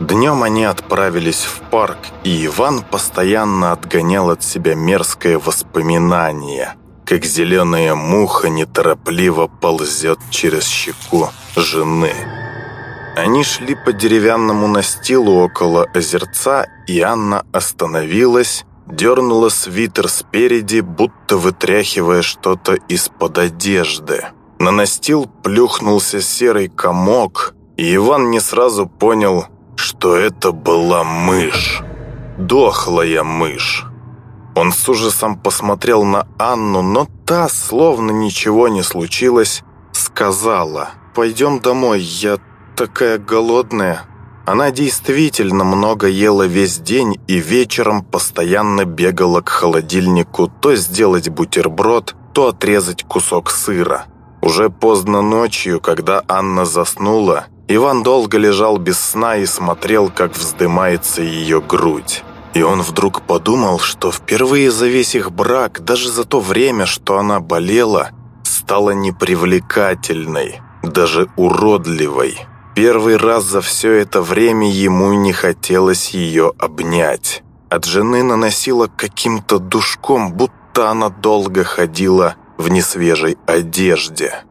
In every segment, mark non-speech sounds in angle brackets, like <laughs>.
Днем они отправились в парк, и Иван постоянно отгонял от себя мерзкое воспоминание, как зеленая муха неторопливо ползет через щеку жены. Они шли по деревянному настилу около озерца, и Анна остановилась, дернула свитер спереди, будто вытряхивая что-то из-под одежды. На настил плюхнулся серый комок, и Иван не сразу понял, что это была мышь. Дохлая мышь. Он с ужасом посмотрел на Анну, но та, словно ничего не случилось, сказала «Пойдем домой, я такая голодная». Она действительно много ела весь день и вечером постоянно бегала к холодильнику то сделать бутерброд, то отрезать кусок сыра. Уже поздно ночью, когда Анна заснула, Иван долго лежал без сна и смотрел, как вздымается ее грудь. И он вдруг подумал, что впервые за весь их брак, даже за то время, что она болела, стала непривлекательной, даже уродливой. Первый раз за все это время ему не хотелось ее обнять. От жены наносило каким-то душком, будто она долго ходила в несвежей одежде.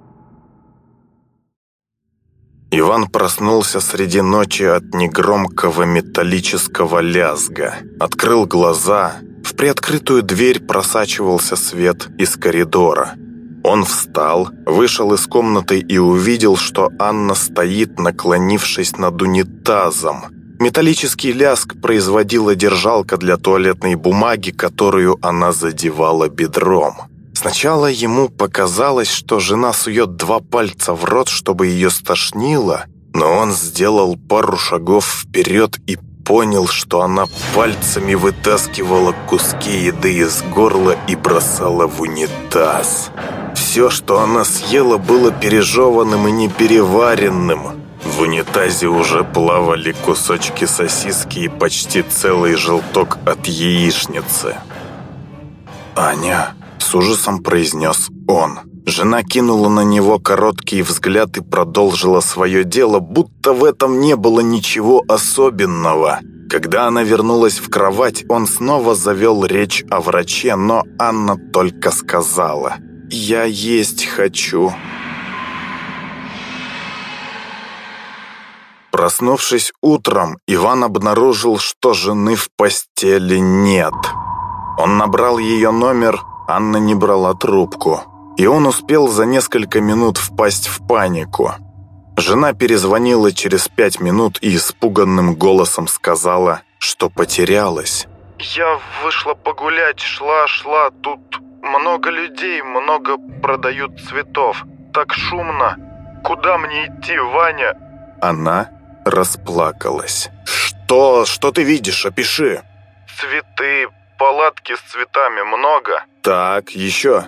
Иван проснулся среди ночи от негромкого металлического лязга. Открыл глаза. В приоткрытую дверь просачивался свет из коридора. Он встал, вышел из комнаты и увидел, что Анна стоит, наклонившись над унитазом. Металлический ляск производила держалка для туалетной бумаги, которую она задевала бедром. Сначала ему показалось, что жена сует два пальца в рот, чтобы ее стошнило, но он сделал пару шагов вперед и понял, что она пальцами вытаскивала куски еды из горла и бросала в унитаз. Все, что она съела, было пережеванным и непереваренным. В унитазе уже плавали кусочки сосиски и почти целый желток от яичницы. «Аня», — с ужасом произнес он. Жена кинула на него короткий взгляд и продолжила свое дело, будто в этом не было ничего особенного. Когда она вернулась в кровать, он снова завел речь о враче, но Анна только сказала «Я есть хочу». Проснувшись утром, Иван обнаружил, что жены в постели нет. Он набрал ее номер, Анна не брала трубку и он успел за несколько минут впасть в панику. Жена перезвонила через пять минут и испуганным голосом сказала, что потерялась. «Я вышла погулять, шла-шла, тут много людей, много продают цветов. Так шумно. Куда мне идти, Ваня?» Она расплакалась. «Что? Что ты видишь? Опиши!» «Цветы, палатки с цветами много». «Так, еще?»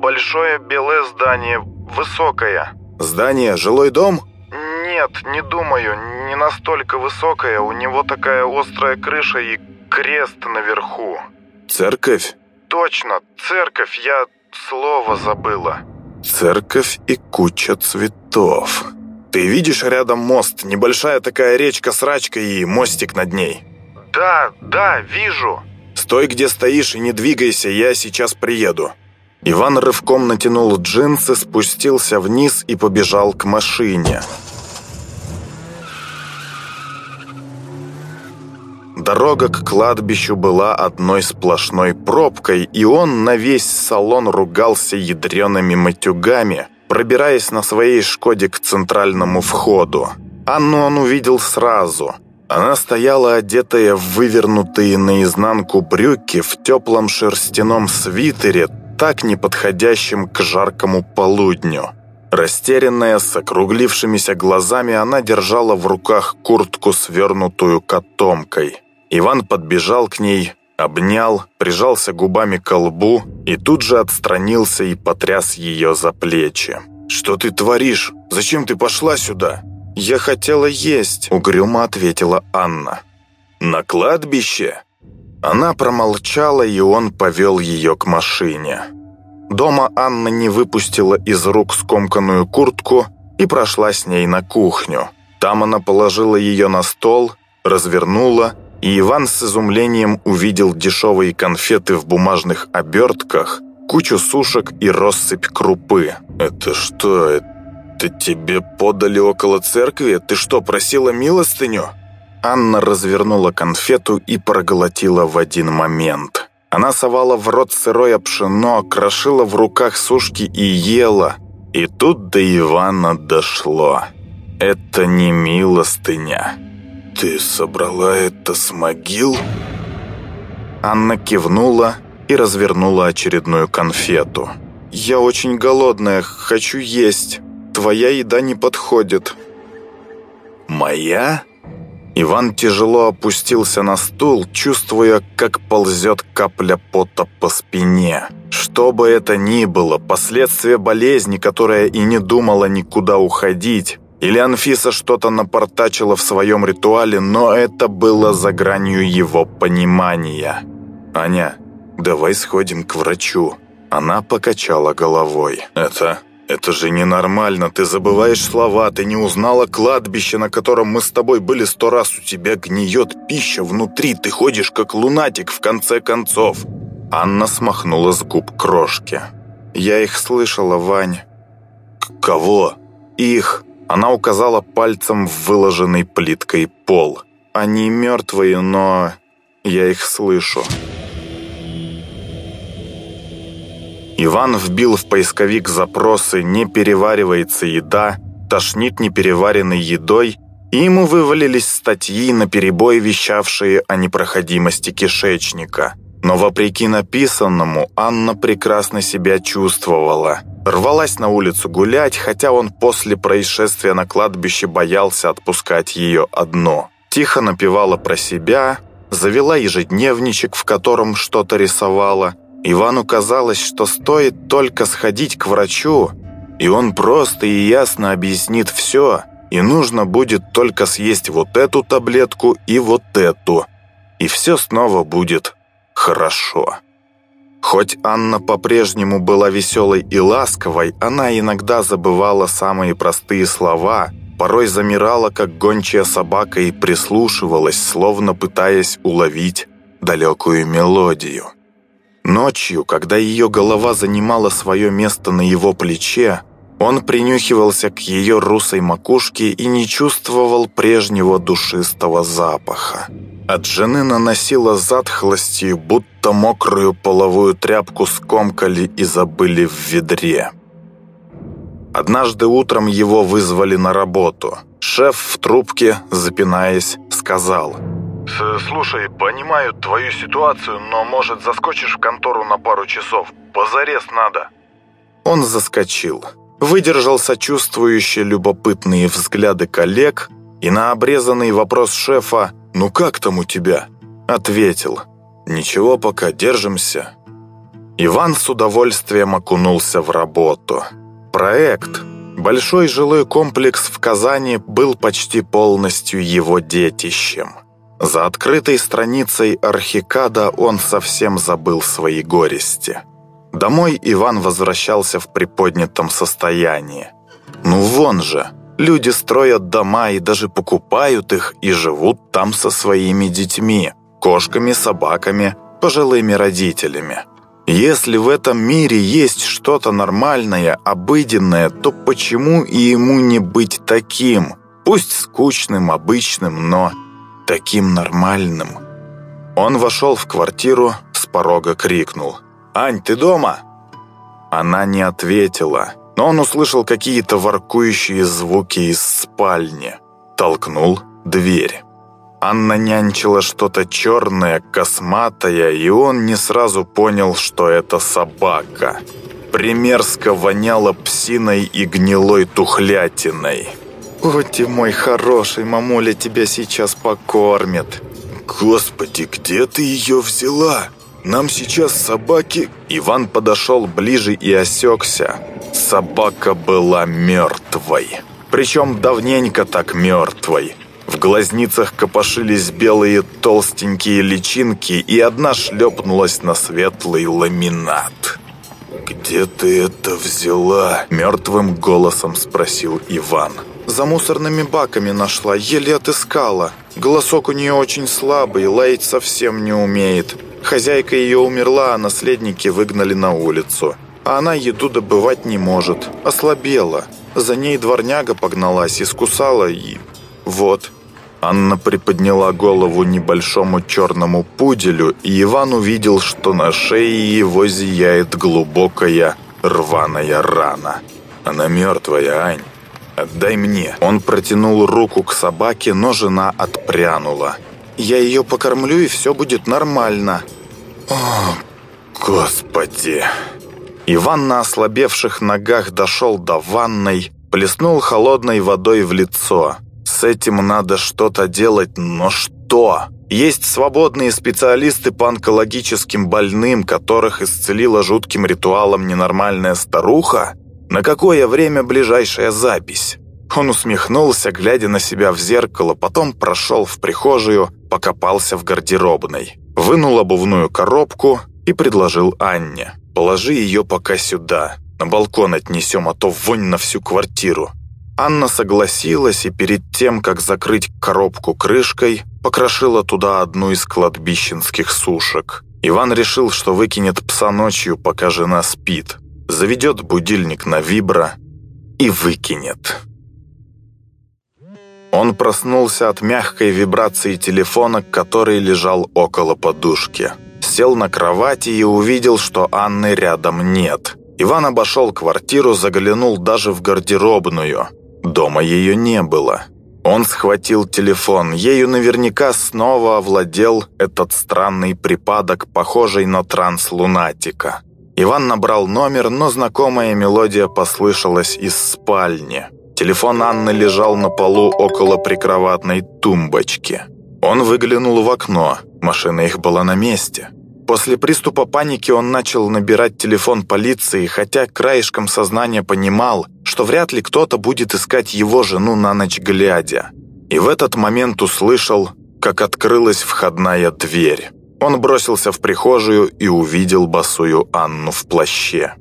Большое белое здание, высокое. Здание, жилой дом? Нет, не думаю, не настолько высокое. У него такая острая крыша и крест наверху. Церковь? Точно, церковь, я слово забыла. Церковь и куча цветов. Ты видишь рядом мост, небольшая такая речка с рачкой и мостик над ней? Да, да, вижу. Стой, где стоишь и не двигайся, я сейчас приеду. Иван рывком натянул джинсы, спустился вниз и побежал к машине. Дорога к кладбищу была одной сплошной пробкой, и он на весь салон ругался ядреными матюгами, пробираясь на своей «Шкоде» к центральному входу. Анну он увидел сразу. Она стояла одетая в вывернутые наизнанку брюки в теплом шерстяном свитере, так неподходящим к жаркому полудню. Растерянная, с округлившимися глазами, она держала в руках куртку, свернутую котомкой. Иван подбежал к ней, обнял, прижался губами к лбу и тут же отстранился и потряс ее за плечи. «Что ты творишь? Зачем ты пошла сюда?» «Я хотела есть», — угрюмо ответила Анна. «На кладбище?» Она промолчала, и он повел ее к машине. Дома Анна не выпустила из рук скомканную куртку и прошла с ней на кухню. Там она положила ее на стол, развернула, и Иван с изумлением увидел дешевые конфеты в бумажных обертках, кучу сушек и россыпь крупы. «Это что, это тебе подали около церкви? Ты что, просила милостыню?» Анна развернула конфету и проглотила в один момент. Она совала в рот сырое пшено, крошила в руках сушки и ела. И тут до Ивана дошло. Это не милостыня. «Ты собрала это с могил?» Анна кивнула и развернула очередную конфету. «Я очень голодная, хочу есть. Твоя еда не подходит». «Моя?» Иван тяжело опустился на стул, чувствуя, как ползет капля пота по спине. Что бы это ни было, последствия болезни, которая и не думала никуда уходить, или Анфиса что-то напортачила в своем ритуале, но это было за гранью его понимания. «Аня, давай сходим к врачу». Она покачала головой. «Это «Это же ненормально, ты забываешь слова, ты не узнала кладбище, на котором мы с тобой были сто раз, у тебя гниет пища внутри, ты ходишь как лунатик в конце концов». Анна смахнула с губ крошки. «Я их слышала, Вань». К «Кого?» «Их». Она указала пальцем в выложенный плиткой пол. «Они мертвые, но я их слышу». Иван вбил в поисковик запросы «Не переваривается еда», «Тошнит непереваренной едой», и ему вывалились статьи, на перебой вещавшие о непроходимости кишечника. Но вопреки написанному, Анна прекрасно себя чувствовала. Рвалась на улицу гулять, хотя он после происшествия на кладбище боялся отпускать ее одну. Тихо напевала про себя, завела ежедневничек, в котором что-то рисовала – Ивану казалось, что стоит только сходить к врачу, и он просто и ясно объяснит все, и нужно будет только съесть вот эту таблетку и вот эту, и все снова будет хорошо. Хоть Анна по-прежнему была веселой и ласковой, она иногда забывала самые простые слова, порой замирала, как гончая собака, и прислушивалась, словно пытаясь уловить далекую мелодию. Ночью, когда ее голова занимала свое место на его плече, он принюхивался к ее русой макушке и не чувствовал прежнего душистого запаха. От жены наносило затхлостью, будто мокрую половую тряпку скомкали и забыли в ведре. Однажды утром его вызвали на работу. Шеф в трубке, запинаясь, сказал – «Слушай, понимаю твою ситуацию, но, может, заскочишь в контору на пару часов? Позарез надо». Он заскочил. Выдержал сочувствующие любопытные взгляды коллег и на обрезанный вопрос шефа «Ну как там у тебя?» ответил «Ничего, пока держимся». Иван с удовольствием окунулся в работу. Проект, большой жилой комплекс в Казани, был почти полностью его детищем. За открытой страницей Архикада он совсем забыл свои горести. Домой Иван возвращался в приподнятом состоянии. Ну вон же, люди строят дома и даже покупают их и живут там со своими детьми, кошками, собаками, пожилыми родителями. Если в этом мире есть что-то нормальное, обыденное, то почему и ему не быть таким? Пусть скучным, обычным, но таким нормальным. Он вошел в квартиру, с порога крикнул. «Ань, ты дома?» Она не ответила, но он услышал какие-то воркующие звуки из спальни. Толкнул дверь. Анна нянчила что-то черное, косматое, и он не сразу понял, что это собака. Примерзко воняло псиной и гнилой тухлятиной. «О, ты мой хороший, мамуля тебя сейчас покормит». «Господи, где ты ее взяла? Нам сейчас собаки...» Иван подошел ближе и осекся. Собака была мертвой. Причем давненько так мертвой. В глазницах копошились белые толстенькие личинки, и одна шлепнулась на светлый ламинат. «Где ты это взяла?» – мертвым голосом спросил Иван. «За мусорными баками нашла, еле отыскала». Голосок у нее очень слабый, лаять совсем не умеет. Хозяйка ее умерла, а наследники выгнали на улицу. А она еду добывать не может. Ослабела. За ней дворняга погналась, искусала и... Вот. Анна приподняла голову небольшому черному пуделю, и Иван увидел, что на шее его зияет глубокая рваная рана. Она мертвая, Ань. Отдай мне. Он протянул руку к собаке, но жена отпрянула. Я ее покормлю, и все будет нормально. О, господи. Иван на ослабевших ногах дошел до ванной, плеснул холодной водой в лицо. С этим надо что-то делать, но что? Есть свободные специалисты по онкологическим больным, которых исцелила жутким ритуалом ненормальная старуха? На какое время ближайшая запись? Он усмехнулся, глядя на себя в зеркало, потом прошел в прихожую, покопался в гардеробной. Вынул обувную коробку и предложил Анне. «Положи ее пока сюда, на балкон отнесем, а то вонь на всю квартиру». Анна согласилась и перед тем, как закрыть коробку крышкой, покрошила туда одну из кладбищенских сушек. Иван решил, что выкинет пса ночью, пока жена спит заведет будильник на вибро и выкинет. Он проснулся от мягкой вибрации телефона, который лежал около подушки. Сел на кровати и увидел, что Анны рядом нет. Иван обошел квартиру, заглянул даже в гардеробную. Дома ее не было. Он схватил телефон. Ею наверняка снова овладел этот странный припадок, похожий на транс лунатика. Иван набрал номер, но знакомая мелодия послышалась из спальни. Телефон Анны лежал на полу около прикроватной тумбочки. Он выглянул в окно. Машина их была на месте. После приступа паники он начал набирать телефон полиции, хотя краешком сознания понимал, что вряд ли кто-то будет искать его жену на ночь глядя. И в этот момент услышал, как открылась входная дверь. Он бросился в прихожую и увидел босую Анну в плаще.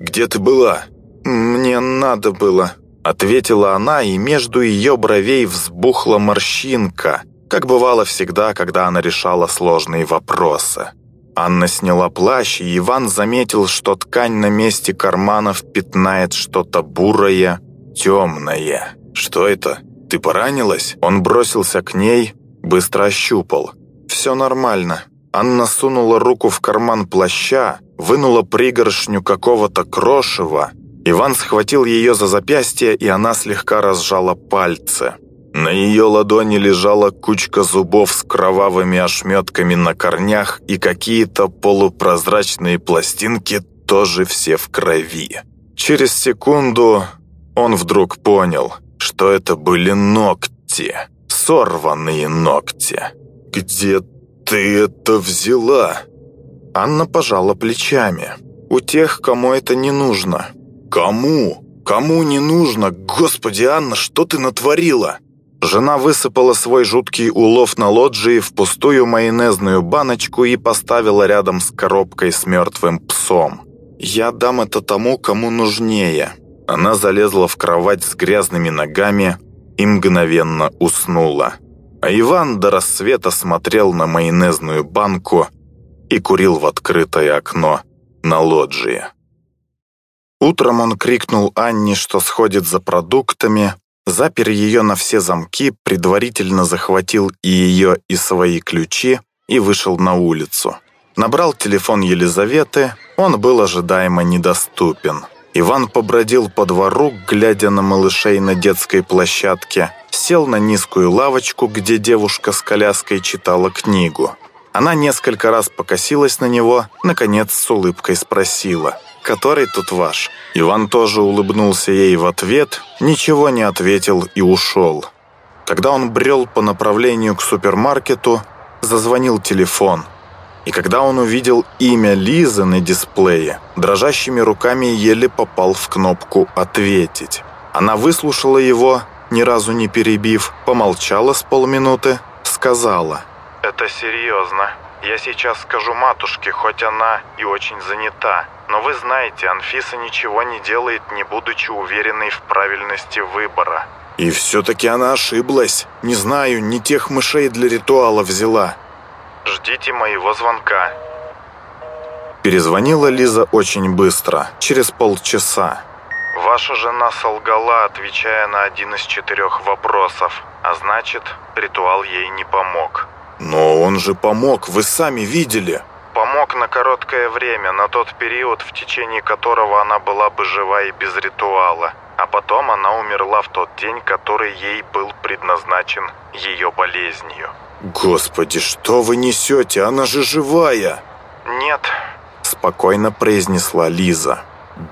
«Где ты была?» «Мне надо было», — ответила она, и между ее бровей взбухла морщинка, как бывало всегда, когда она решала сложные вопросы. Анна сняла плащ, и Иван заметил, что ткань на месте карманов пятнает что-то бурое, темное. «Что это? Ты поранилась?» Он бросился к ней, быстро ощупал. «Все нормально», Анна сунула руку в карман плаща, вынула пригоршню какого-то крошева. Иван схватил ее за запястье, и она слегка разжала пальцы. На ее ладони лежала кучка зубов с кровавыми ошметками на корнях и какие-то полупрозрачные пластинки, тоже все в крови. Через секунду он вдруг понял, что это были ногти, сорванные ногти. «Где ты это взяла?» Анна пожала плечами. «У тех, кому это не нужно». «Кому? Кому не нужно? Господи, Анна, что ты натворила?» Жена высыпала свой жуткий улов на лоджии в пустую майонезную баночку и поставила рядом с коробкой с мертвым псом. «Я дам это тому, кому нужнее». Она залезла в кровать с грязными ногами и мгновенно уснула. А Иван до рассвета смотрел на майонезную банку и курил в открытое окно на лоджии. Утром он крикнул Анне, что сходит за продуктами, запер ее на все замки, предварительно захватил и ее, и свои ключи и вышел на улицу. Набрал телефон Елизаветы, он был ожидаемо недоступен. Иван побродил по двору, глядя на малышей на детской площадке, сел на низкую лавочку, где девушка с коляской читала книгу. Она несколько раз покосилась на него, наконец с улыбкой спросила, «Который тут ваш?» Иван тоже улыбнулся ей в ответ, ничего не ответил и ушел. Когда он брел по направлению к супермаркету, зазвонил телефон – и когда он увидел имя Лизы на дисплее, дрожащими руками еле попал в кнопку «Ответить». Она выслушала его, ни разу не перебив, помолчала с полминуты, сказала. «Это серьезно. Я сейчас скажу матушке, хоть она и очень занята. Но вы знаете, Анфиса ничего не делает, не будучи уверенной в правильности выбора. И все-таки она ошиблась. Не знаю, не тех мышей для ритуала взяла. Ждите моего звонка. Перезвонила Лиза очень быстро, через полчаса. Ваша жена солгала, отвечая на один из четырех вопросов, а значит, ритуал ей не помог. Но он же помог, вы сами видели. Помог на короткое время, на тот период, в течение которого она была бы жива и без ритуала. А потом она умерла в тот день, который ей был предназначен ее болезнью. Господи, что вы несете? Она же живая. Нет, спокойно произнесла Лиза.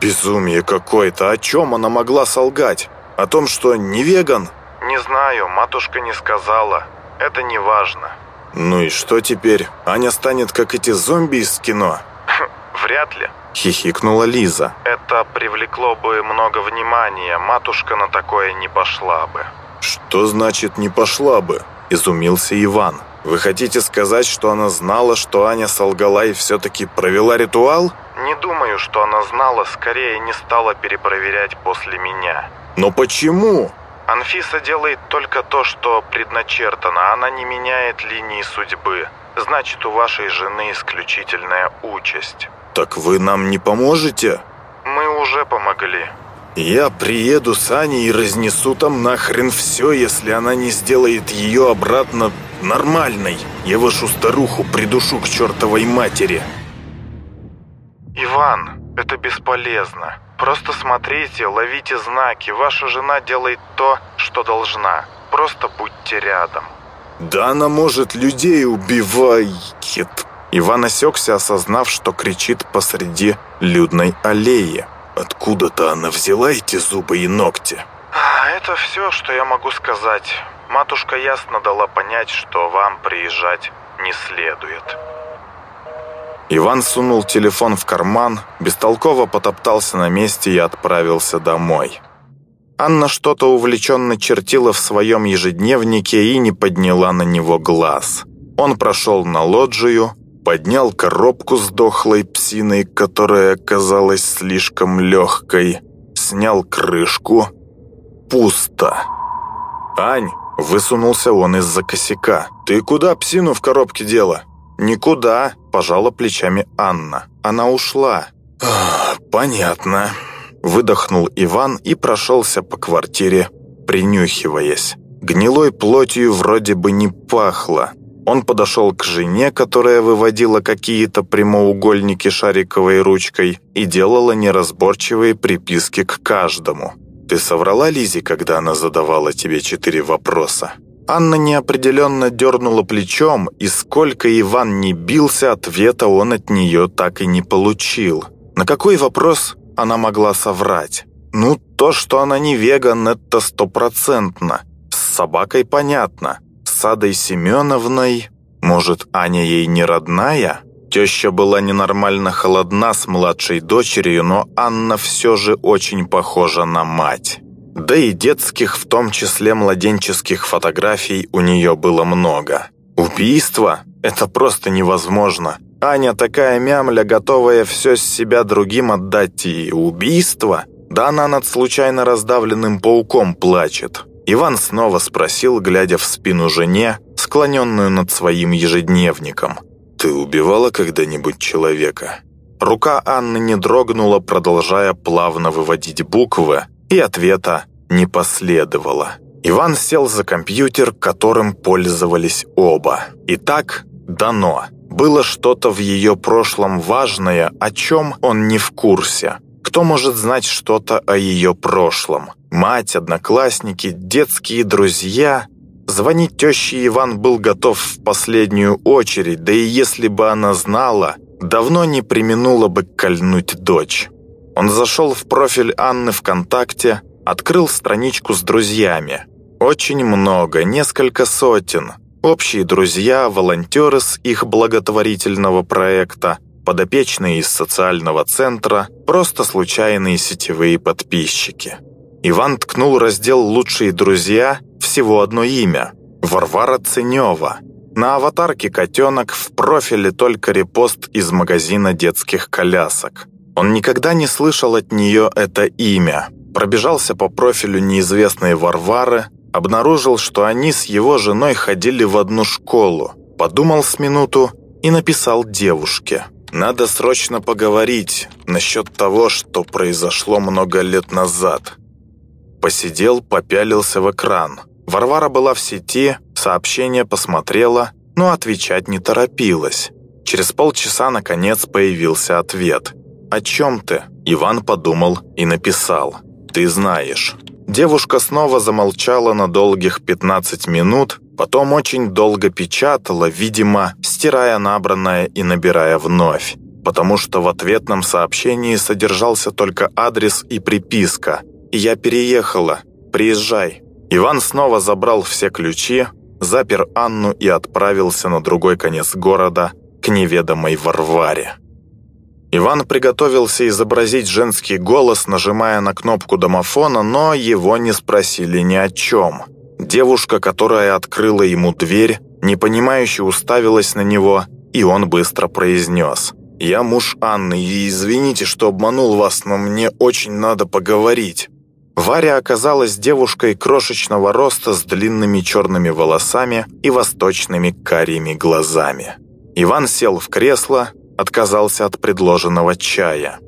Безумие какое-то. О чем она могла солгать? О том, что не веган? Не знаю, матушка не сказала. Это не важно. Ну и что теперь? Аня станет как эти зомби из кино? <laughs> Вряд ли. Хихикнула Лиза. Это привлекло бы много внимания. Матушка на такое не пошла бы. Что значит не пошла бы? Изумился Иван. Вы хотите сказать, что она знала, что Аня солгала и все-таки провела ритуал? Не думаю, что она знала, скорее не стала перепроверять после меня. Но почему? Анфиса делает только то, что предначертано. Она не меняет линии судьбы. Значит, у вашей жены исключительная участь. Так вы нам не поможете? Мы уже помогли. Я приеду с Аней и разнесу там нахрен все, если она не сделает ее обратно нормальной. Я вашу старуху придушу к чертовой матери. Иван, это бесполезно. Просто смотрите, ловите знаки. Ваша жена делает то, что должна. Просто будьте рядом. Да она может людей убивает. Иван осекся, осознав, что кричит посреди людной аллеи. Откуда-то она взяла эти зубы и ногти? А, это все, что я могу сказать. Матушка ясно дала понять, что вам приезжать не следует. Иван сунул телефон в карман, бестолково потоптался на месте и отправился домой. Анна что-то увлеченно чертила в своем ежедневнике и не подняла на него глаз. Он прошел на лоджию, поднял коробку с дохлой псиной, которая оказалась слишком легкой, снял крышку. Пусто. «Ань!» – высунулся он из-за косяка. «Ты куда псину в коробке дела?» «Никуда», – пожала плечами Анна. «Она ушла». «Понятно», – выдохнул Иван и прошелся по квартире, принюхиваясь. Гнилой плотью вроде бы не пахло, он подошел к жене, которая выводила какие-то прямоугольники шариковой ручкой и делала неразборчивые приписки к каждому. «Ты соврала Лизе, когда она задавала тебе четыре вопроса?» Анна неопределенно дернула плечом, и сколько Иван не бился, ответа он от нее так и не получил. На какой вопрос она могла соврать? Ну, то, что она не веган, это стопроцентно. С собакой понятно. Садой Семеновной... Может, Аня ей не родная? Теща была ненормально холодна с младшей дочерью, но Анна все же очень похожа на мать. Да и детских, в том числе младенческих фотографий у нее было много. Убийство? Это просто невозможно. Аня такая мямля, готовая все с себя другим отдать и убийство? Да она над случайно раздавленным пауком плачет. Иван снова спросил, глядя в спину жене, склоненную над своим ежедневником. «Ты убивала когда-нибудь человека?» Рука Анны не дрогнула, продолжая плавно выводить буквы, и ответа не последовало. Иван сел за компьютер, которым пользовались оба. Итак, дано. Было что-то в ее прошлом важное, о чем он не в курсе. Кто может знать что-то о ее прошлом? Мать, одноклассники, детские друзья. Звонить теще Иван был готов в последнюю очередь, да и если бы она знала, давно не применула бы кольнуть дочь. Он зашел в профиль Анны ВКонтакте, открыл страничку с друзьями. Очень много, несколько сотен. Общие друзья, волонтеры с их благотворительного проекта, подопечные из социального центра, просто случайные сетевые подписчики. Иван ткнул раздел «Лучшие друзья» всего одно имя – Варвара Ценева. На аватарке котенок, в профиле только репост из магазина детских колясок. Он никогда не слышал от нее это имя. Пробежался по профилю неизвестной Варвары, обнаружил, что они с его женой ходили в одну школу, подумал с минуту и написал девушке. «Надо срочно поговорить насчет того, что произошло много лет назад». Посидел, попялился в экран. Варвара была в сети, сообщение посмотрела, но отвечать не торопилась. Через полчаса, наконец, появился ответ. «О чем ты?» Иван подумал и написал. «Ты знаешь». Девушка снова замолчала на долгих 15 минут, потом очень долго печатала, видимо, стирая набранное и набирая вновь, потому что в ответном сообщении содержался только адрес и приписка «Я переехала, приезжай». Иван снова забрал все ключи, запер Анну и отправился на другой конец города к неведомой Варваре. Иван приготовился изобразить женский голос, нажимая на кнопку домофона, но его не спросили ни о чем. Девушка, которая открыла ему дверь, непонимающе уставилась на него, и он быстро произнес. «Я муж Анны, и извините, что обманул вас, но мне очень надо поговорить». Варя оказалась девушкой крошечного роста с длинными черными волосами и восточными карими глазами. Иван сел в кресло, отказался от предложенного чая.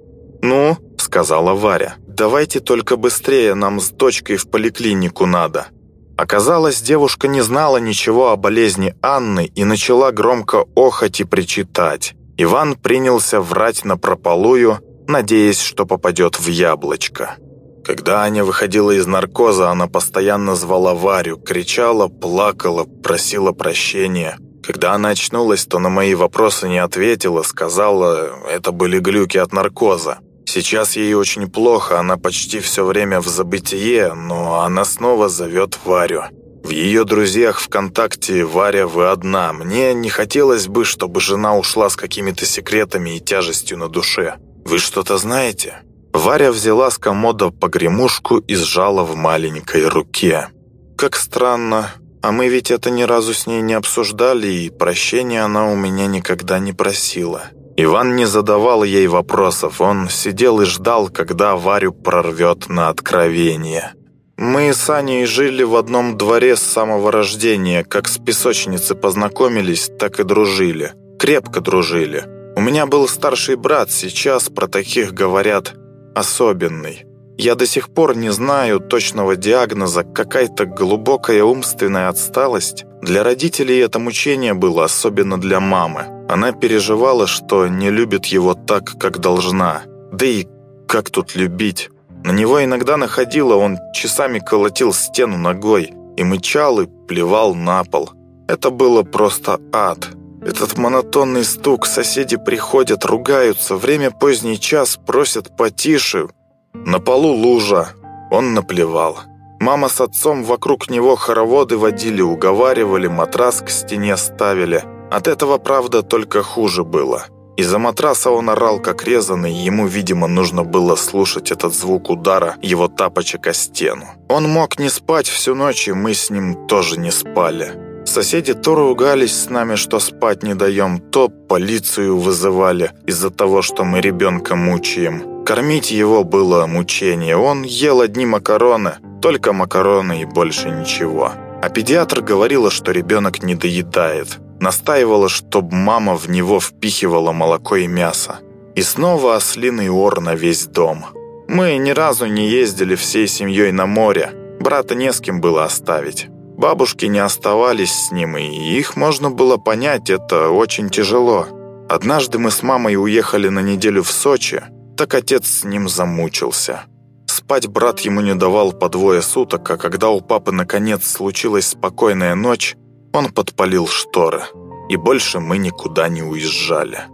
«Ну», — сказала Варя, — «давайте только быстрее, нам с дочкой в поликлинику надо». Оказалось, девушка не знала ничего о болезни Анны и начала громко охать и причитать. Иван принялся врать напропалую, надеясь, что попадет в яблочко. Когда Аня выходила из наркоза, она постоянно звала Варю, кричала, плакала, просила прощения – когда она очнулась, то на мои вопросы не ответила, сказала, это были глюки от наркоза. Сейчас ей очень плохо, она почти все время в забытие, но она снова зовет Варю. В ее друзьях ВКонтакте «Варя, вы одна». Мне не хотелось бы, чтобы жена ушла с какими-то секретами и тяжестью на душе. Вы что-то знаете?» Варя взяла с комода погремушку и сжала в маленькой руке. «Как странно. А мы ведь это ни разу с ней не обсуждали, и прощения она у меня никогда не просила. Иван не задавал ей вопросов, он сидел и ждал, когда Варю прорвет на откровение. Мы с Аней жили в одном дворе с самого рождения, как с песочницы познакомились, так и дружили. Крепко дружили. У меня был старший брат, сейчас про таких говорят особенный. Я до сих пор не знаю точного диагноза, какая-то глубокая умственная отсталость. Для родителей это мучение было, особенно для мамы. Она переживала, что не любит его так, как должна. Да и как тут любить? На него иногда находило, он часами колотил стену ногой и мычал и плевал на пол. Это было просто ад. Этот монотонный стук, соседи приходят, ругаются, время поздний час, просят потише, на полу лужа. Он наплевал. Мама с отцом вокруг него хороводы водили, уговаривали, матрас к стене ставили. От этого, правда, только хуже было. Из-за матраса он орал, как резанный, ему, видимо, нужно было слушать этот звук удара его тапочек о стену. Он мог не спать всю ночь, и мы с ним тоже не спали. Соседи то ругались с нами, что спать не даем, то полицию вызывали из-за того, что мы ребенка мучаем. Кормить его было мучение. Он ел одни макароны, только макароны и больше ничего. А педиатр говорила, что ребенок не доедает. Настаивала, чтобы мама в него впихивала молоко и мясо. И снова ослиный ор на весь дом. Мы ни разу не ездили всей семьей на море. Брата не с кем было оставить. Бабушки не оставались с ним, и их можно было понять, это очень тяжело. Однажды мы с мамой уехали на неделю в Сочи, так отец с ним замучился. Спать брат ему не давал по двое суток, а когда у папы наконец случилась спокойная ночь, он подпалил шторы. И больше мы никуда не уезжали.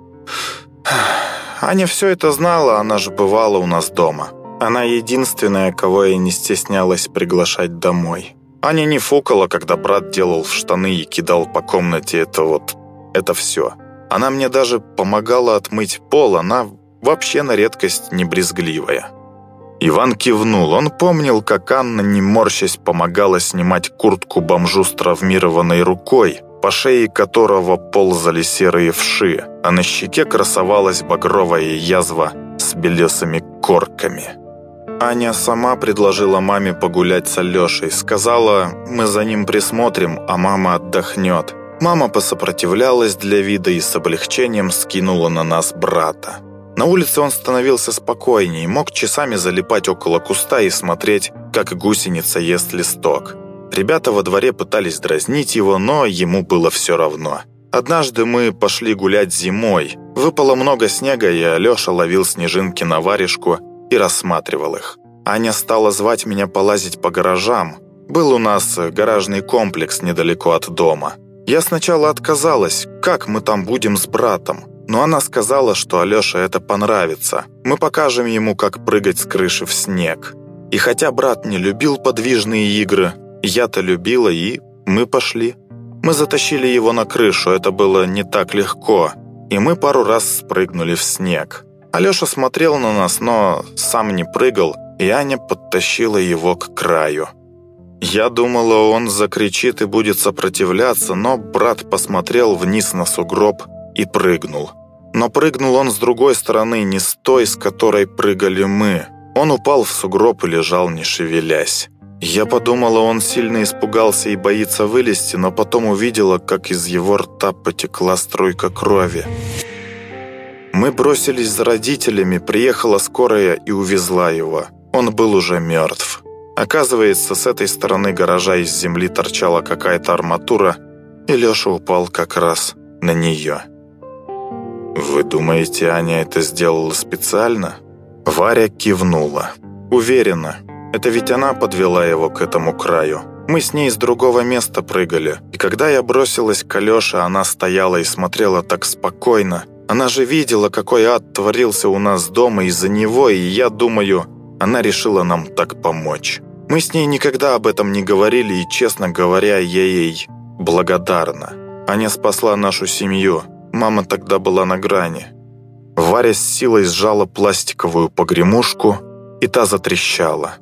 <sighs> Аня все это знала, она же бывала у нас дома. Она единственная, кого я не стеснялась приглашать домой. Аня не фукала, когда брат делал в штаны и кидал по комнате это вот... Это все. Она мне даже помогала отмыть пол, она вообще на редкость не брезгливая. Иван кивнул. Он помнил, как Анна, не морщась, помогала снимать куртку бомжу с травмированной рукой, по шее которого ползали серые вши, а на щеке красовалась багровая язва с белесыми корками. Аня сама предложила маме погулять с Алешей. Сказала, мы за ним присмотрим, а мама отдохнет. Мама посопротивлялась для вида и с облегчением скинула на нас брата. На улице он становился спокойней, мог часами залипать около куста и смотреть, как гусеница ест листок. Ребята во дворе пытались дразнить его, но ему было все равно. Однажды мы пошли гулять зимой. Выпало много снега, и Алеша ловил снежинки на варежку и рассматривал их. Аня стала звать меня полазить по гаражам. Был у нас гаражный комплекс недалеко от дома. Я сначала отказалась, как мы там будем с братом. Но она сказала, что Алёше это понравится. Мы покажем ему, как прыгать с крыши в снег. И хотя брат не любил подвижные игры, я-то любила, и мы пошли. Мы затащили его на крышу, это было не так легко, и мы пару раз спрыгнули в снег. Алёша смотрел на нас, но сам не прыгал, и Аня подтащила его к краю. Я думала, он закричит и будет сопротивляться, но брат посмотрел вниз на сугроб и прыгнул. Но прыгнул он с другой стороны, не с той, с которой прыгали мы. Он упал в сугроб и лежал, не шевелясь. Я подумала, он сильно испугался и боится вылезти, но потом увидела, как из его рта потекла струйка крови. Мы бросились за родителями, приехала скорая и увезла его. Он был уже мертв. Оказывается, с этой стороны гаража из земли торчала какая-то арматура, и Леша упал как раз на нее. «Вы думаете, Аня это сделала специально?» Варя кивнула. «Уверена. Это ведь она подвела его к этому краю. Мы с ней с другого места прыгали. И когда я бросилась к Алёше, она стояла и смотрела так спокойно. Она же видела, какой ад творился у нас дома из-за него, и я думаю, она решила нам так помочь. Мы с ней никогда об этом не говорили, и, честно говоря, я ей благодарна. Аня спасла нашу семью. Мама тогда была на грани. Варя с силой сжала пластиковую погремушку, и та затрещала.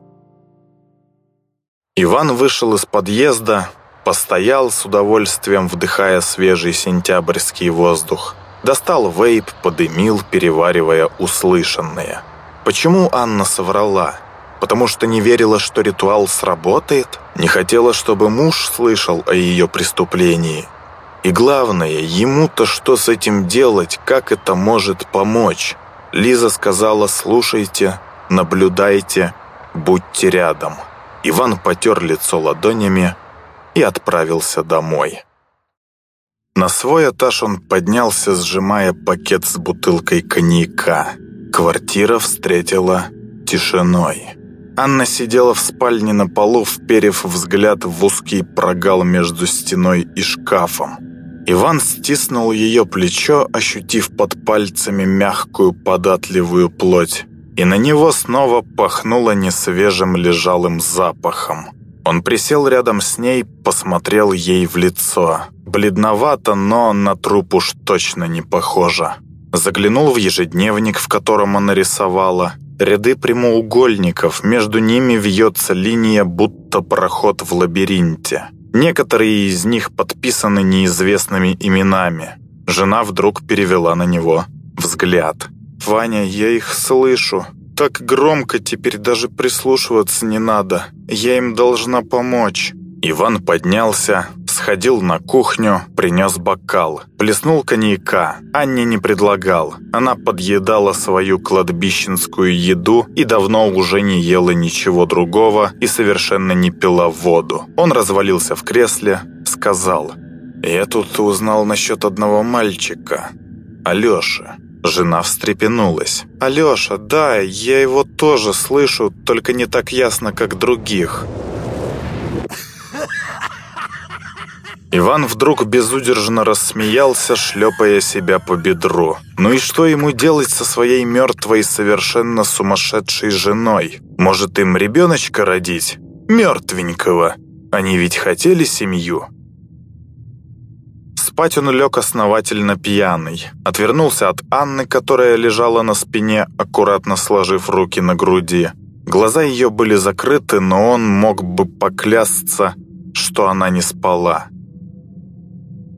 Иван вышел из подъезда, постоял с удовольствием, вдыхая свежий сентябрьский воздух. Достал вейп, подымил, переваривая услышанное. Почему Анна соврала? Потому что не верила, что ритуал сработает? Не хотела, чтобы муж слышал о ее преступлении? И главное, ему-то что с этим делать, как это может помочь? Лиза сказала «слушайте, наблюдайте, будьте рядом». Иван потер лицо ладонями и отправился домой. На свой этаж он поднялся, сжимая пакет с бутылкой коньяка. Квартира встретила тишиной. Анна сидела в спальне на полу, вперев взгляд в узкий прогал между стеной и шкафом. Иван стиснул ее плечо, ощутив под пальцами мягкую податливую плоть и на него снова пахнуло несвежим лежалым запахом. Он присел рядом с ней, посмотрел ей в лицо. Бледновато, но на труп уж точно не похоже. Заглянул в ежедневник, в котором она рисовала. Ряды прямоугольников, между ними вьется линия, будто проход в лабиринте. Некоторые из них подписаны неизвестными именами. Жена вдруг перевела на него взгляд. «Ваня, я их слышу. Так громко теперь даже прислушиваться не надо. Я им должна помочь». Иван поднялся, сходил на кухню, принес бокал, плеснул коньяка. Анне не предлагал. Она подъедала свою кладбищенскую еду и давно уже не ела ничего другого и совершенно не пила воду. Он развалился в кресле, сказал, «Я тут узнал насчет одного мальчика, Алёши. Жена встрепенулась. «Алёша, да, я его тоже слышу, только не так ясно, как других». Иван вдруг безудержно рассмеялся, шлепая себя по бедру. Ну и что ему делать со своей мертвой, совершенно сумасшедшей женой? Может, им ребеночка родить? Мертвенького. Они ведь хотели семью. Спать он лег основательно пьяный. Отвернулся от Анны, которая лежала на спине, аккуратно сложив руки на груди. Глаза ее были закрыты, но он мог бы поклясться, что она не спала.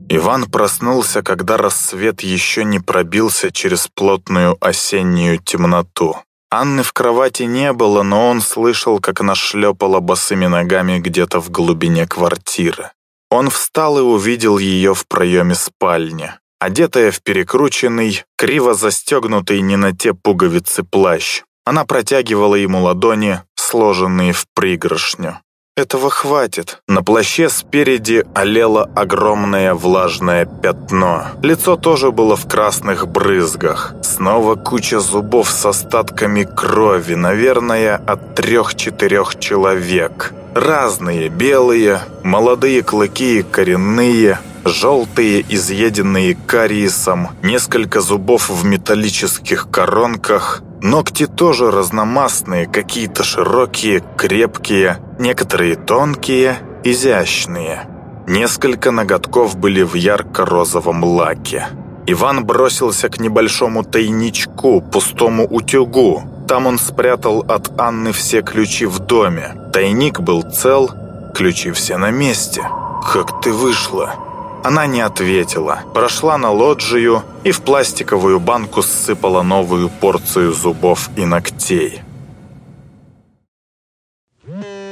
Иван проснулся, когда рассвет еще не пробился через плотную осеннюю темноту. Анны в кровати не было, но он слышал, как она шлепала босыми ногами где-то в глубине квартиры. Он встал и увидел ее в проеме спальни, одетая в перекрученный, криво застегнутый не на те пуговицы плащ. Она протягивала ему ладони, сложенные в пригоршню. Этого хватит. На плаще спереди олело огромное влажное пятно. Лицо тоже было в красных брызгах. Снова куча зубов с остатками крови, наверное, от трех-четырех человек. Разные, белые, молодые клыки и коренные, желтые, изъеденные кариесом, несколько зубов в металлических коронках, Ногти тоже разномастные, какие-то широкие, крепкие, некоторые тонкие, изящные. Несколько ноготков были в ярко-розовом лаке. Иван бросился к небольшому тайничку, пустому утюгу. Там он спрятал от Анны все ключи в доме. Тайник был цел, ключи все на месте. «Как ты вышла?» Она не ответила, прошла на лоджию и в пластиковую банку сыпала новую порцию зубов и ногтей.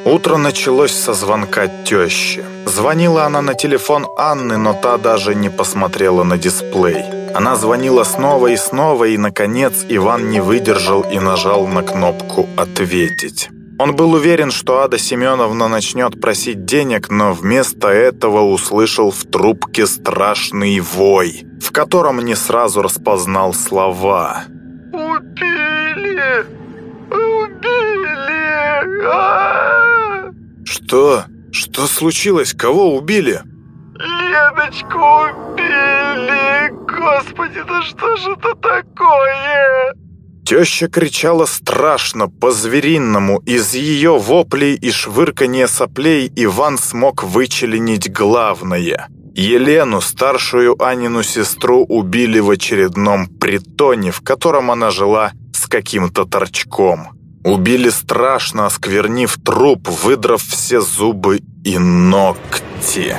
Утро началось со звонка тещи. Звонила она на телефон Анны, но та даже не посмотрела на дисплей. Она звонила снова и снова, и, наконец, Иван не выдержал и нажал на кнопку «Ответить». Он был уверен, что Ада Семеновна начнет просить денег, но вместо этого услышал в трубке страшный вой, в котором не сразу распознал слова. «Убили! Убили! А -а -а «Что? Что случилось? Кого убили?» «Леночку убили! Господи, да что же это такое?» Теща кричала страшно, по-звериному. Из ее воплей и швырканья соплей Иван смог вычленить главное. Елену, старшую Анину сестру, убили в очередном притоне, в котором она жила с каким-то торчком. Убили страшно, осквернив труп, выдрав все зубы и ногти.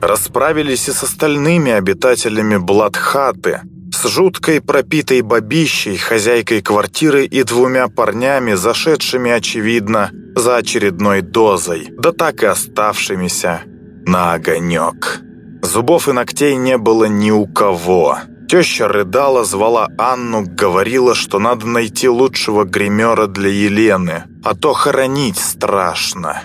Расправились и с остальными обитателями Бладхаты – с жуткой пропитой бабищей, хозяйкой квартиры и двумя парнями, зашедшими, очевидно, за очередной дозой, да так и оставшимися на огонек. Зубов и ногтей не было ни у кого. Теща рыдала, звала Анну, говорила, что надо найти лучшего гримера для Елены, а то хоронить страшно.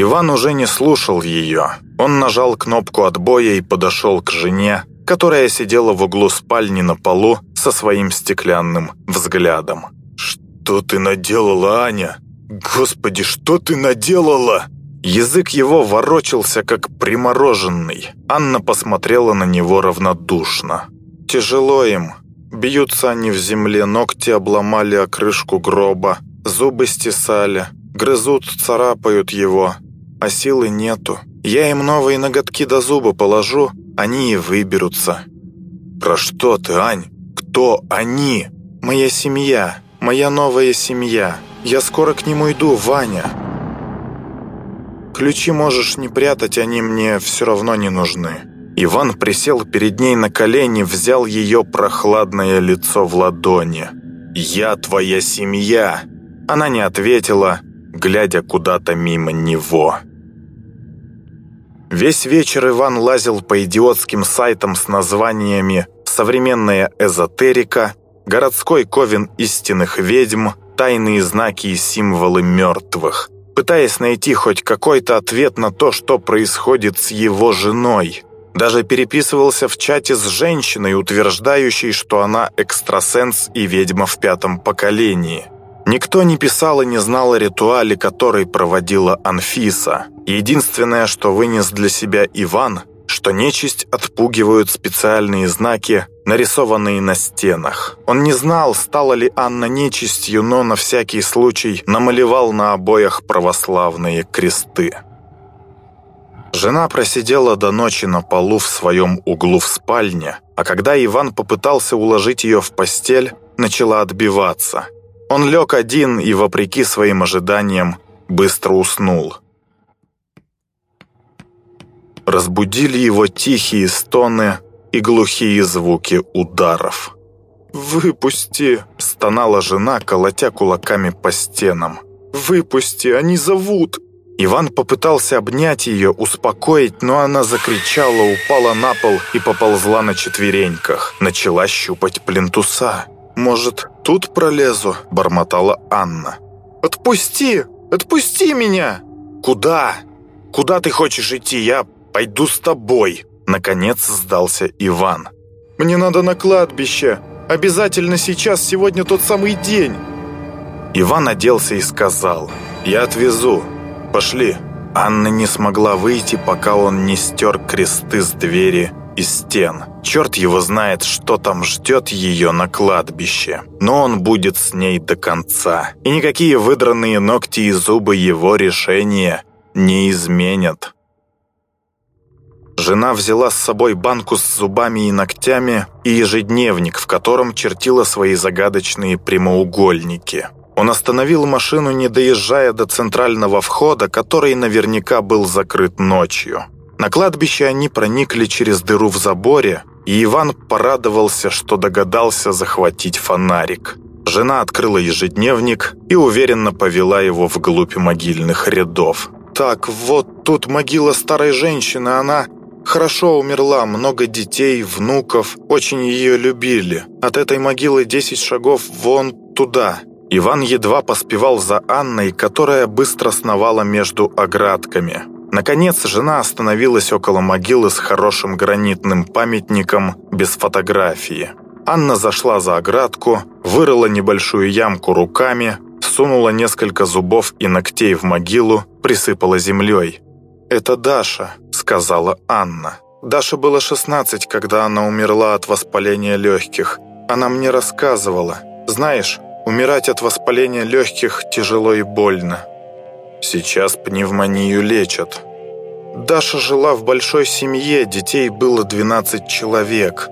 Иван уже не слушал ее. Он нажал кнопку отбоя и подошел к жене, которая сидела в углу спальни на полу со своим стеклянным взглядом. «Что ты наделала, Аня? Господи, что ты наделала?» Язык его ворочался, как примороженный. Анна посмотрела на него равнодушно. «Тяжело им. Бьются они в земле, ногти обломали о крышку гроба, зубы стесали, грызут, царапают его, а силы нету. Я им новые ноготки до зуба положу, они и выберутся. Про что ты, Ань? Кто они? Моя семья, моя новая семья. Я скоро к нему иду, Ваня. Ключи можешь не прятать, они мне все равно не нужны. Иван присел перед ней на колени, взял ее прохладное лицо в ладони. «Я твоя семья!» Она не ответила, глядя куда-то мимо него. Весь вечер Иван лазил по идиотским сайтам с названиями «Современная эзотерика», «Городской ковен истинных ведьм», «Тайные знаки и символы мертвых», пытаясь найти хоть какой-то ответ на то, что происходит с его женой. Даже переписывался в чате с женщиной, утверждающей, что она экстрасенс и ведьма в пятом поколении – Никто не писал и не знал о ритуале, который проводила Анфиса. Единственное, что вынес для себя Иван, что нечисть отпугивают специальные знаки, нарисованные на стенах. Он не знал, стала ли Анна нечистью, но на всякий случай намалевал на обоях православные кресты. Жена просидела до ночи на полу в своем углу в спальне, а когда Иван попытался уложить ее в постель, начала отбиваться – он лег один и, вопреки своим ожиданиям, быстро уснул. Разбудили его тихие стоны и глухие звуки ударов. «Выпусти!» – стонала жена, колотя кулаками по стенам. «Выпусти! Они зовут!» Иван попытался обнять ее, успокоить, но она закричала, упала на пол и поползла на четвереньках. Начала щупать плинтуса. «Может, тут пролезу?» – бормотала Анна. «Отпусти! Отпусти меня!» «Куда? Куда ты хочешь идти? Я пойду с тобой!» Наконец сдался Иван. «Мне надо на кладбище. Обязательно сейчас, сегодня тот самый день». Иван оделся и сказал, «Я отвезу. Пошли». Анна не смогла выйти, пока он не стер кресты с двери и стен. Черт его знает, что там ждет ее на кладбище. Но он будет с ней до конца. И никакие выдранные ногти и зубы его решения не изменят. Жена взяла с собой банку с зубами и ногтями и ежедневник, в котором чертила свои загадочные прямоугольники. Он остановил машину, не доезжая до центрального входа, который наверняка был закрыт ночью. На кладбище они проникли через дыру в заборе, и Иван порадовался, что догадался захватить фонарик. Жена открыла ежедневник и уверенно повела его вглубь могильных рядов. «Так, вот тут могила старой женщины, она Хорошо умерла, много детей, внуков, очень ее любили. От этой могилы 10 шагов вон туда. Иван едва поспевал за Анной, которая быстро сновала между оградками. Наконец, жена остановилась около могилы с хорошим гранитным памятником без фотографии. Анна зашла за оградку, вырыла небольшую ямку руками, сунула несколько зубов и ногтей в могилу, присыпала землей. «Это Даша», — сказала Анна. «Даше было 16, когда она умерла от воспаления легких. Она мне рассказывала. Знаешь, умирать от воспаления легких тяжело и больно. Сейчас пневмонию лечат. Даша жила в большой семье, детей было 12 человек.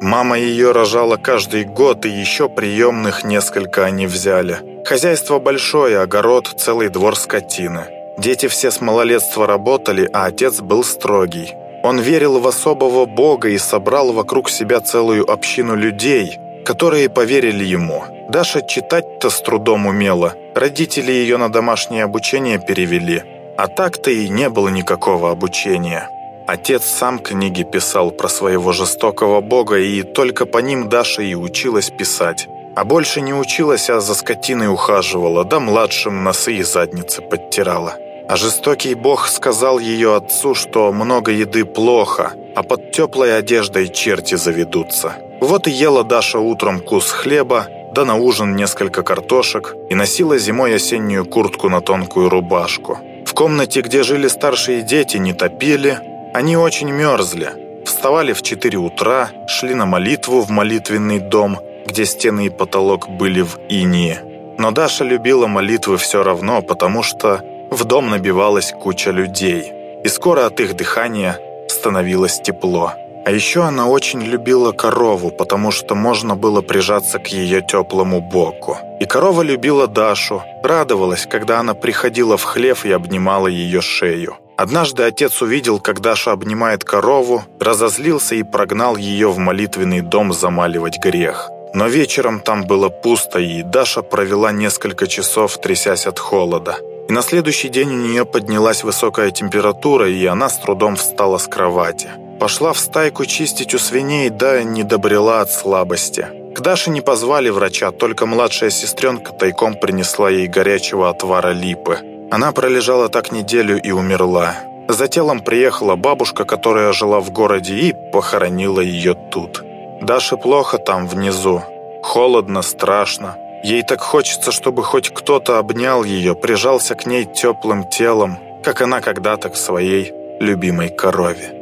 Мама ее рожала каждый год, и еще приемных несколько они взяли. Хозяйство большое, огород, целый двор скотины. Дети все с малолетства работали, а отец был строгий. Он верил в особого Бога и собрал вокруг себя целую общину людей, которые поверили ему. Даша читать-то с трудом умела. Родители ее на домашнее обучение перевели. А так-то и не было никакого обучения. Отец сам книги писал про своего жестокого бога, и только по ним Даша и училась писать. А больше не училась, а за скотиной ухаживала, да младшим носы и задницы подтирала. А жестокий бог сказал ее отцу, что много еды плохо, а под теплой одеждой черти заведутся. Вот и ела Даша утром кус хлеба, да на ужин несколько картошек и носила зимой осеннюю куртку на тонкую рубашку. В комнате, где жили старшие дети, не топили, они очень мерзли. Вставали в 4 утра, шли на молитву в молитвенный дом, где стены и потолок были в инии. Но Даша любила молитвы все равно, потому что в дом набивалась куча людей, и скоро от их дыхания становилось тепло. А еще она очень любила корову, потому что можно было прижаться к ее теплому боку. И корова любила Дашу, радовалась, когда она приходила в хлев и обнимала ее шею. Однажды отец увидел, как Даша обнимает корову, разозлился и прогнал ее в молитвенный дом замаливать грех. Но вечером там было пусто, и Даша провела несколько часов, трясясь от холода. И на следующий день у нее поднялась высокая температура, и она с трудом встала с кровати. Пошла в стайку чистить у свиней, да не добрела от слабости. К Даше не позвали врача, только младшая сестренка тайком принесла ей горячего отвара липы. Она пролежала так неделю и умерла. За телом приехала бабушка, которая жила в городе, и похоронила ее тут. Даше плохо там внизу. Холодно, страшно. Ей так хочется, чтобы хоть кто-то обнял ее, прижался к ней теплым телом, как она когда-то к своей любимой корове.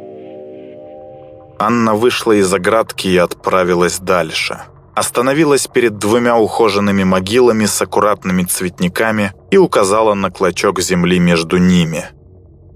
Анна вышла из оградки и отправилась дальше. Остановилась перед двумя ухоженными могилами с аккуратными цветниками и указала на клочок земли между ними.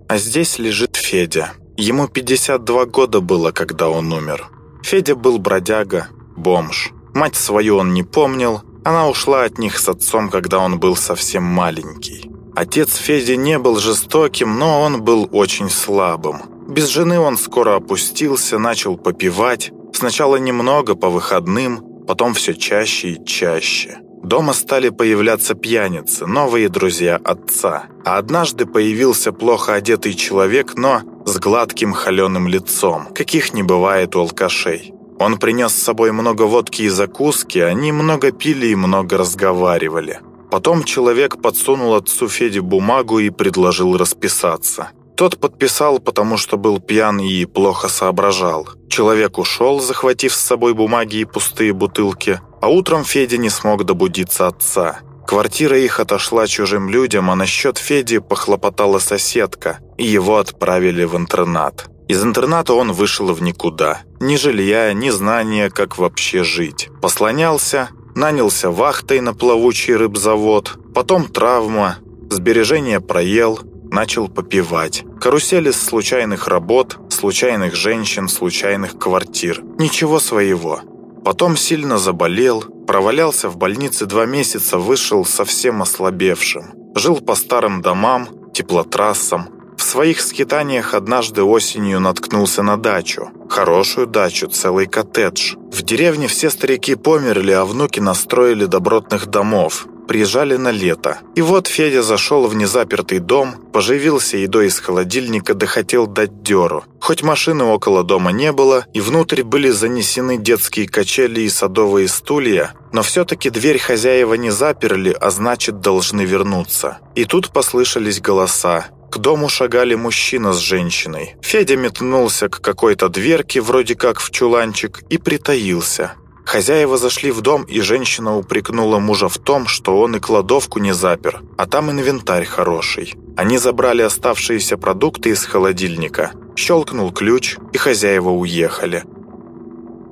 А здесь лежит Федя. Ему 52 года было, когда он умер. Федя был бродяга, бомж. Мать свою он не помнил, она ушла от них с отцом, когда он был совсем маленький. Отец Феди не был жестоким, но он был очень слабым. Без жены он скоро опустился, начал попивать. Сначала немного по выходным, потом все чаще и чаще. Дома стали появляться пьяницы, новые друзья отца. А однажды появился плохо одетый человек, но с гладким холеным лицом, каких не бывает у алкашей. Он принес с собой много водки и закуски, они много пили и много разговаривали. Потом человек подсунул отцу Феде бумагу и предложил расписаться. Тот подписал, потому что был пьян и плохо соображал. Человек ушел, захватив с собой бумаги и пустые бутылки, а утром Федя не смог добудиться отца. Квартира их отошла чужим людям, а насчет Феди похлопотала соседка, и его отправили в интернат. Из интерната он вышел в никуда. Ни жилья, ни знания, как вообще жить. Послонялся, нанялся вахтой на плавучий рыбзавод, потом травма, сбережения проел – начал попивать. Карусель из случайных работ, случайных женщин, случайных квартир. Ничего своего. Потом сильно заболел, провалялся в больнице два месяца, вышел совсем ослабевшим. Жил по старым домам, теплотрассам. Своих скитаниях однажды осенью наткнулся на дачу. Хорошую дачу, целый коттедж. В деревне все старики померли, а внуки настроили добротных домов приезжали на лето. И вот Федя зашел в незапертый дом, поживился едой из холодильника да хотел дать дёру. Хоть машины около дома не было, и внутрь были занесены детские качели и садовые стулья, но все-таки дверь хозяева не заперли, а значит должны вернуться. И тут послышались голоса. К дому шагали мужчина с женщиной. Федя метнулся к какой-то дверке, вроде как в чуланчик, и притаился. Хозяева зашли в дом, и женщина упрекнула мужа в том, что он и кладовку не запер, а там инвентарь хороший. Они забрали оставшиеся продукты из холодильника, щелкнул ключ, и хозяева уехали.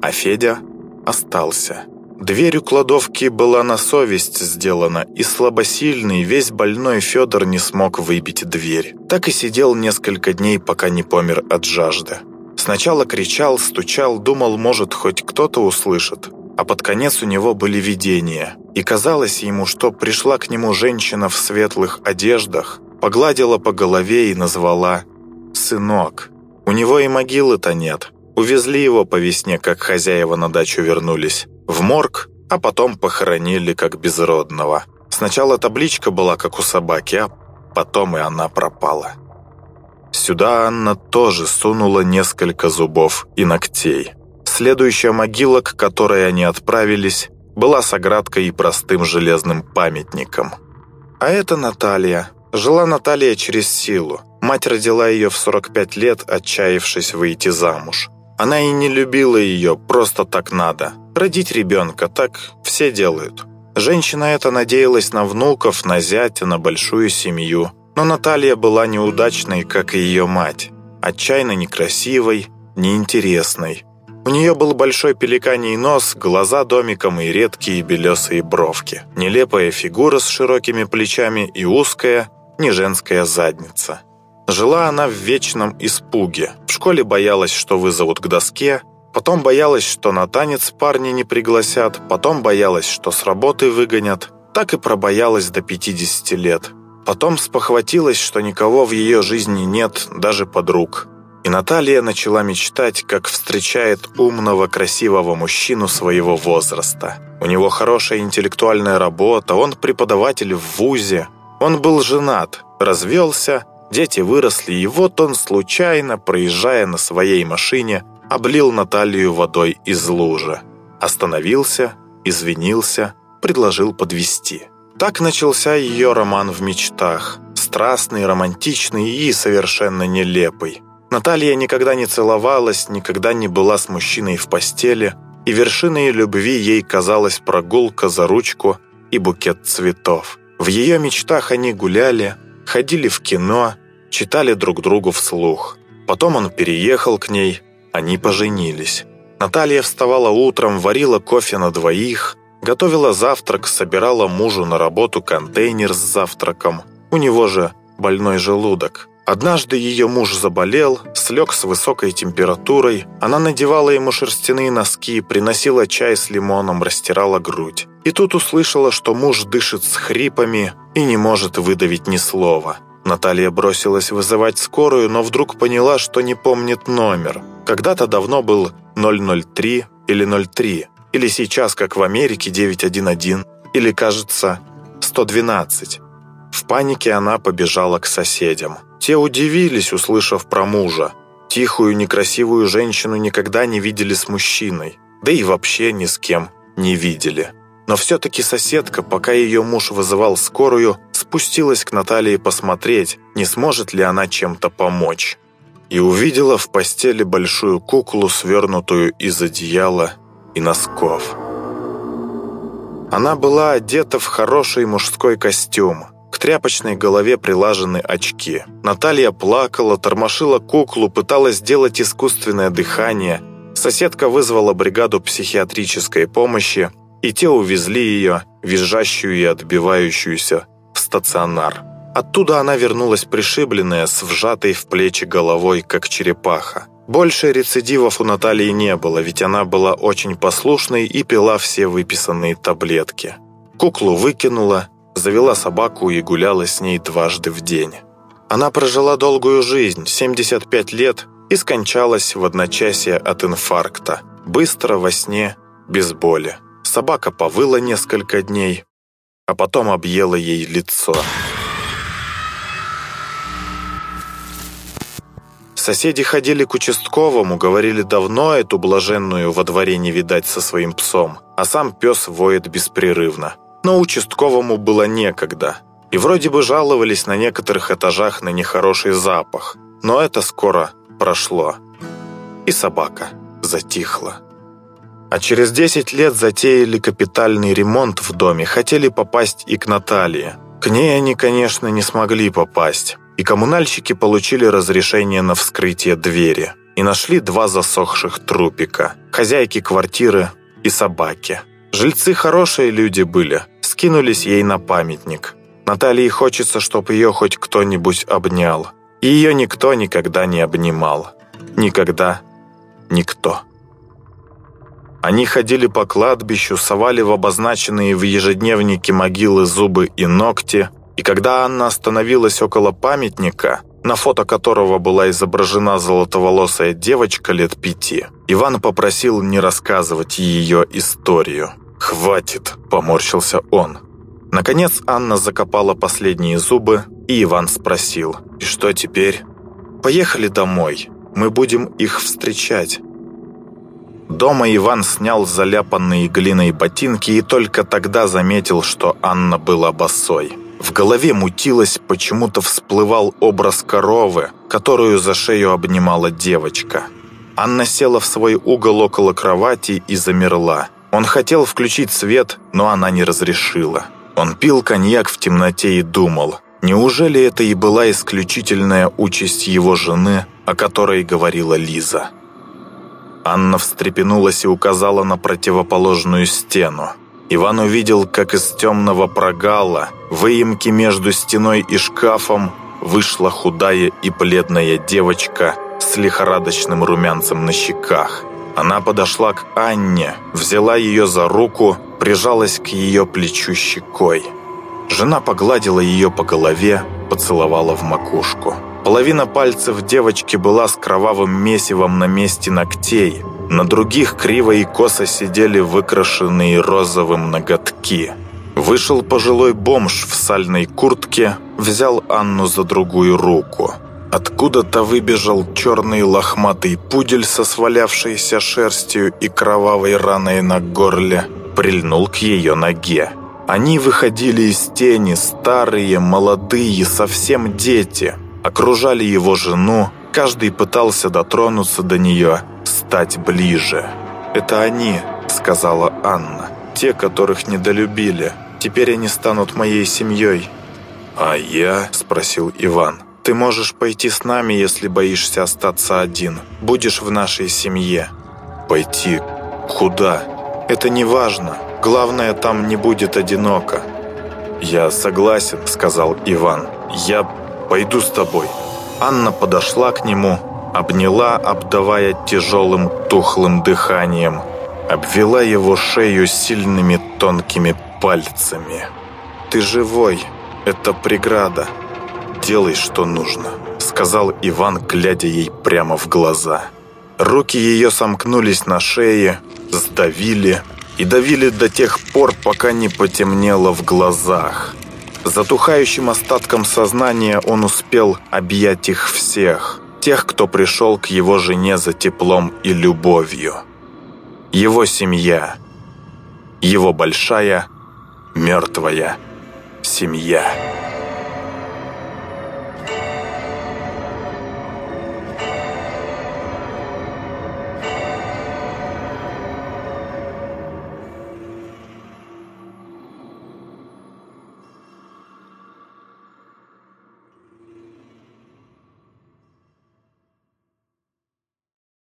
А Федя остался. Дверь у кладовки была на совесть сделана, и слабосильный, весь больной Федор не смог выбить дверь. Так и сидел несколько дней, пока не помер от жажды. Сначала кричал, стучал, думал, может, хоть кто-то услышит. А под конец у него были видения. И казалось ему, что пришла к нему женщина в светлых одеждах, погладила по голове и назвала «сынок». У него и могилы-то нет. Увезли его по весне, как хозяева на дачу вернулись. В морг, а потом похоронили как безродного. Сначала табличка была, как у собаки, а потом и она пропала. Сюда Анна тоже сунула несколько зубов и ногтей. Следующая могила, к которой они отправились, была с оградкой и простым железным памятником. А это Наталья. Жила Наталья через силу. Мать родила ее в 45 лет, отчаявшись выйти замуж. Она и не любила ее, просто так надо. Родить ребенка, так все делают. Женщина эта надеялась на внуков, на зятя, на большую семью. Но Наталья была неудачной, как и ее мать. Отчаянно некрасивой, неинтересной. У нее был большой пеликаний нос, глаза домиком и редкие белесые бровки. Нелепая фигура с широкими плечами и узкая, не женская задница. Жила она в вечном испуге. В школе боялась, что вызовут к доске, потом боялась, что на танец парни не пригласят, потом боялась, что с работы выгонят. Так и пробоялась до 50 лет. Потом спохватилась, что никого в ее жизни нет, даже подруг. И Наталья начала мечтать, как встречает умного, красивого мужчину своего возраста. У него хорошая интеллектуальная работа, он преподаватель в ВУЗе. Он был женат, развелся, дети выросли, и вот он случайно, проезжая на своей машине, облил Наталью водой из лужи. Остановился, извинился, предложил подвести. Так начался ее роман в мечтах. Страстный, романтичный и совершенно нелепый. Наталья никогда не целовалась, никогда не была с мужчиной в постели, и вершиной любви ей казалась прогулка за ручку и букет цветов. В ее мечтах они гуляли, ходили в кино, читали друг другу вслух. Потом он переехал к ней, они поженились. Наталья вставала утром, варила кофе на двоих, Готовила завтрак, собирала мужу на работу контейнер с завтраком. У него же больной желудок. Однажды ее муж заболел, слег с высокой температурой. Она надевала ему шерстяные носки, приносила чай с лимоном, растирала грудь. И тут услышала, что муж дышит с хрипами и не может выдавить ни слова. Наталья бросилась вызывать скорую, но вдруг поняла, что не помнит номер. Когда-то давно был 003 или 03. Или сейчас, как в Америке, 911. Или, кажется, 112. В панике она побежала к соседям. Те удивились, услышав про мужа. Тихую, некрасивую женщину никогда не видели с мужчиной. Да и вообще ни с кем не видели. Но все-таки соседка, пока ее муж вызывал скорую, спустилась к Наталье посмотреть, не сможет ли она чем-то помочь. И увидела в постели большую куклу, свернутую из одеяла и носков. Она была одета в хороший мужской костюм. К тряпочной голове прилажены очки. Наталья плакала, тормошила куклу, пыталась сделать искусственное дыхание. Соседка вызвала бригаду психиатрической помощи, и те увезли ее, визжащую и отбивающуюся, в стационар. Оттуда она вернулась пришибленная, с вжатой в плечи головой, как черепаха. Больше рецидивов у Натальи не было, ведь она была очень послушной и пила все выписанные таблетки. Куклу выкинула, завела собаку и гуляла с ней дважды в день. Она прожила долгую жизнь, 75 лет, и скончалась в одночасье от инфаркта. Быстро, во сне, без боли. Собака повыла несколько дней, а потом объела ей лицо. Соседи ходили к участковому, говорили давно эту блаженную во дворе не видать со своим псом, а сам пес воет беспрерывно. Но участковому было некогда. И вроде бы жаловались на некоторых этажах на нехороший запах. Но это скоро прошло. И собака затихла. А через 10 лет затеяли капитальный ремонт в доме, хотели попасть и к Наталье. К ней они, конечно, не смогли попасть. И коммунальщики получили разрешение на вскрытие двери. И нашли два засохших трупика. Хозяйки квартиры и собаки. Жильцы хорошие люди были. Скинулись ей на памятник. Наталье хочется, чтобы ее хоть кто-нибудь обнял. И ее никто никогда не обнимал. Никогда никто. Они ходили по кладбищу, совали в обозначенные в ежедневнике могилы зубы и ногти, и когда Анна остановилась около памятника, на фото которого была изображена золотоволосая девочка лет пяти, Иван попросил не рассказывать ее историю. «Хватит», — поморщился он. Наконец Анна закопала последние зубы, и Иван спросил, «И что теперь?» «Поехали домой, мы будем их встречать». Дома Иван снял заляпанные глиной ботинки и только тогда заметил, что Анна была босой. В голове мутилось, почему-то всплывал образ коровы, которую за шею обнимала девочка. Анна села в свой угол около кровати и замерла. Он хотел включить свет, но она не разрешила. Он пил коньяк в темноте и думал, неужели это и была исключительная участь его жены, о которой говорила Лиза. Анна встрепенулась и указала на противоположную стену. Иван увидел, как из темного прогала, выемки между стеной и шкафом, вышла худая и бледная девочка с лихорадочным румянцем на щеках. Она подошла к Анне, взяла ее за руку, прижалась к ее плечу щекой. Жена погладила ее по голове, поцеловала в макушку. Половина пальцев девочки была с кровавым месивом на месте ногтей. На других криво и косо сидели выкрашенные розовым ноготки. Вышел пожилой бомж в сальной куртке, взял Анну за другую руку. Откуда-то выбежал черный лохматый пудель со свалявшейся шерстью и кровавой раной на горле, прильнул к ее ноге. Они выходили из тени, старые, молодые, совсем дети – окружали его жену, каждый пытался дотронуться до нее, стать ближе. «Это они», — сказала Анна, — «те, которых недолюбили. Теперь они станут моей семьей». «А я?» — спросил Иван. «Ты можешь пойти с нами, если боишься остаться один. Будешь в нашей семье». «Пойти? Куда?» «Это не важно. Главное, там не будет одиноко». «Я согласен», — сказал Иван. «Я пойду с тобой». Анна подошла к нему, обняла, обдавая тяжелым тухлым дыханием, обвела его шею сильными тонкими пальцами. «Ты живой, это преграда. Делай, что нужно», — сказал Иван, глядя ей прямо в глаза. Руки ее сомкнулись на шее, сдавили, и давили до тех пор, пока не потемнело в глазах. Затухающим остатком сознания он успел объять их всех, тех, кто пришел к его жене за теплом и любовью. Его семья, его большая, мертвая семья.